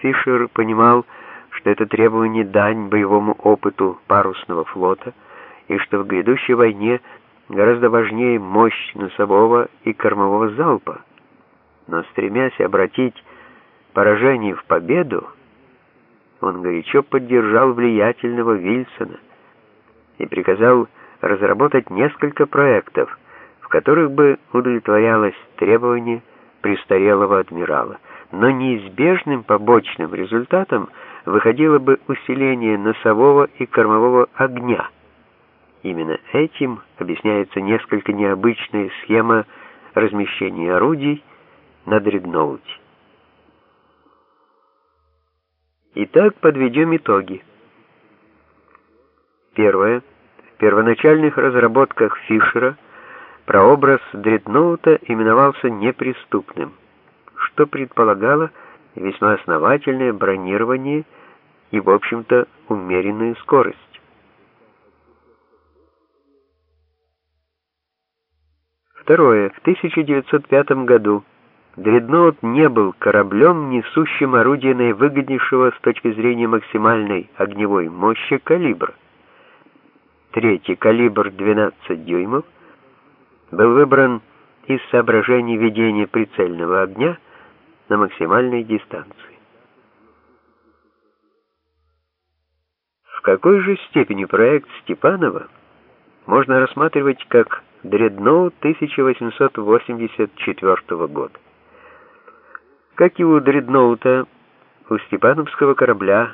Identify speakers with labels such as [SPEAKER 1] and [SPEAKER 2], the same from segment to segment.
[SPEAKER 1] Фишер понимал, что это требование дань боевому опыту парусного флота и что в грядущей войне гораздо важнее мощь носового и кормового залпа. Но стремясь обратить поражение в победу, он горячо поддержал влиятельного Вильсона и приказал разработать несколько проектов, в которых бы удовлетворялось требование престарелого адмирала, но неизбежным побочным результатом выходило бы усиление носового и кормового огня. Именно этим объясняется несколько необычная схема размещения орудий на дредноуте. Итак, подведем итоги. Первое. В первоначальных разработках Фишера прообраз дредноута именовался неприступным, что предполагало весьма основательное бронирование и, в общем-то, умеренную скорость. Второе. В 1905 году Дредноут не был кораблем, несущим орудие наивыгоднейшего с точки зрения максимальной огневой мощи калибра. Третий калибр 12 дюймов был выбран из соображений ведения прицельного огня на максимальной дистанции. В какой же степени проект Степанова можно рассматривать как дредноут 1884 года? Как и у дредноута, у степановского корабля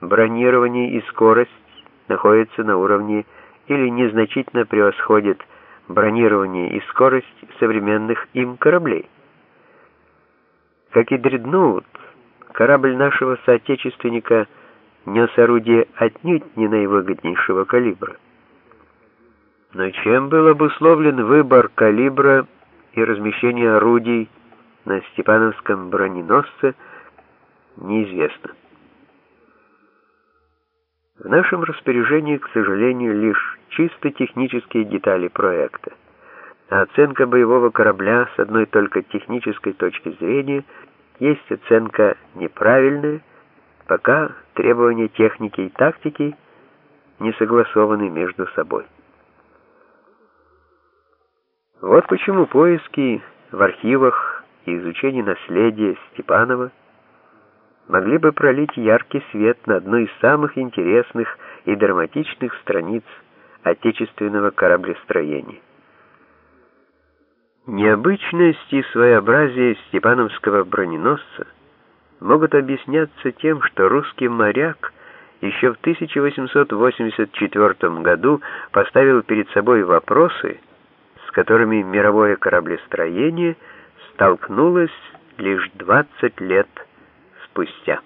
[SPEAKER 1] бронирование и скорость находятся на уровне или незначительно превосходят бронирование и скорость современных им кораблей. Как и дредноут, корабль нашего соотечественника нес орудие отнюдь не наивыгоднейшего калибра. Но чем был обусловлен выбор калибра и размещение орудий на Степановском броненосце, неизвестно. В нашем распоряжении, к сожалению, лишь чисто технические детали проекта. А оценка боевого корабля с одной только технической точки зрения есть оценка неправильная, пока требования техники и тактики не согласованы между собой. Вот почему поиски в архивах и изучение наследия Степанова могли бы пролить яркий свет на одну из самых интересных и драматичных страниц отечественного кораблестроения. Необычность и своеобразие степановского броненосца могут объясняться тем, что русский моряк еще в 1884 году поставил перед собой вопросы, с которыми мировое кораблестроение – столкнулась лишь 20 лет спустя.